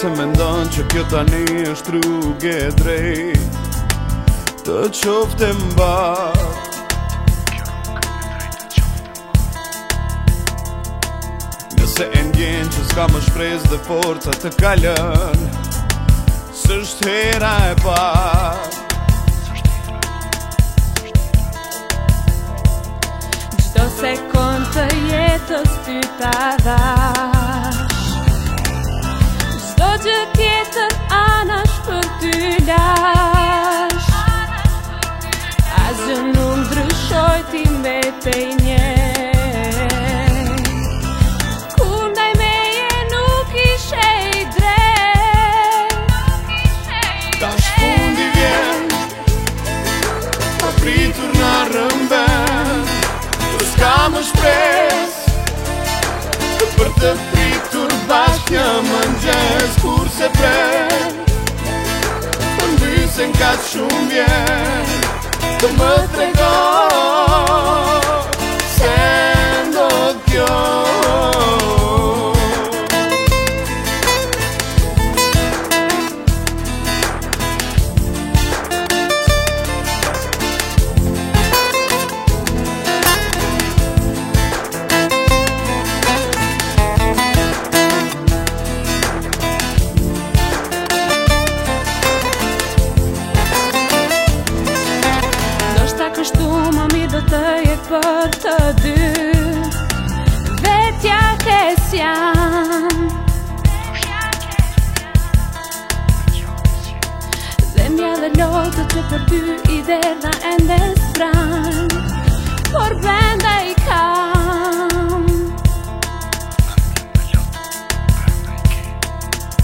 Se me ndonë që kjo tani është rrugë e drejt Të qoftë e mba Nëse e ndjenë që s'ka më shprez dhe forca të kalën Së shtera e pa Se kontë jetës ty t'a dhaj Gjë tjetër anash për ty nash A zë nundrëshoj ti mbet e nje Kunda i meje dre Tash kundi po vjen A pritur në rëndën Të s'ka më shpres për të prit Ashtë një mëngjes kur se prej Në një se shumë njerë Do më të për të dy Vetja kës jam Zemja dhe lotë që për dy i dhe na endes s'bran Por benda i kam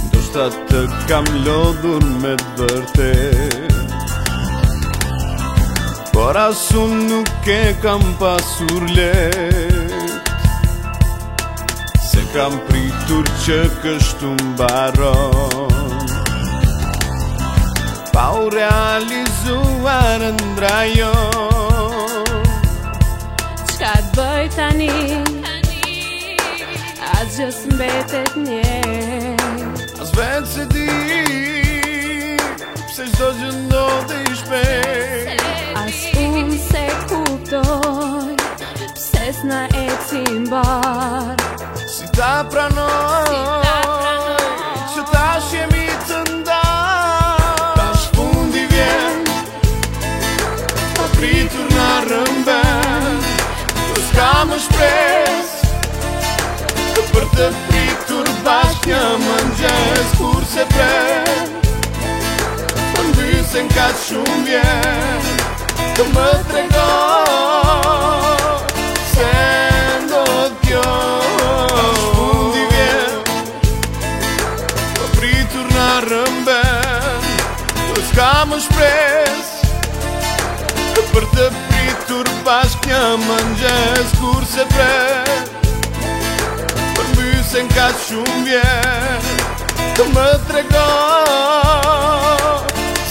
Ndushtat të kam lodhun me të vërtet Por asun nuk e kam pasur let Se kam pritur që kështu mbaron Pa u realizuar ndra Qka jo. të bëj tani As gjës mbetet nje As vetë se di Pse qdo gjëndo i shpe pes në e cimbar Si ta pranoj Si ta pranoj Që ta shemi të ndar Ta shpundi vjen Pa pritur në rëmben Për s'ka më shpres Për të pritur bashk një mëngjes Kur se pre të po në bysen të shumë vjen Të më tregoj Në kamës presë Këpër të pritur pashkë një mëngës Kur se për Përmysën ka shumë bjerë Këpër më trego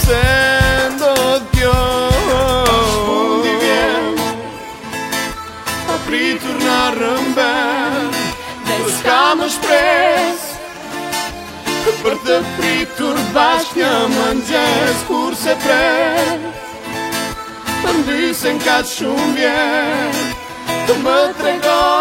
Sendo të kjo A shpundi bjerë A pritur në rëmbër Në kamës presë për të pritur bashk një mëngjes kur se tre Të ndysen ka të shumë vjen, të më tregoj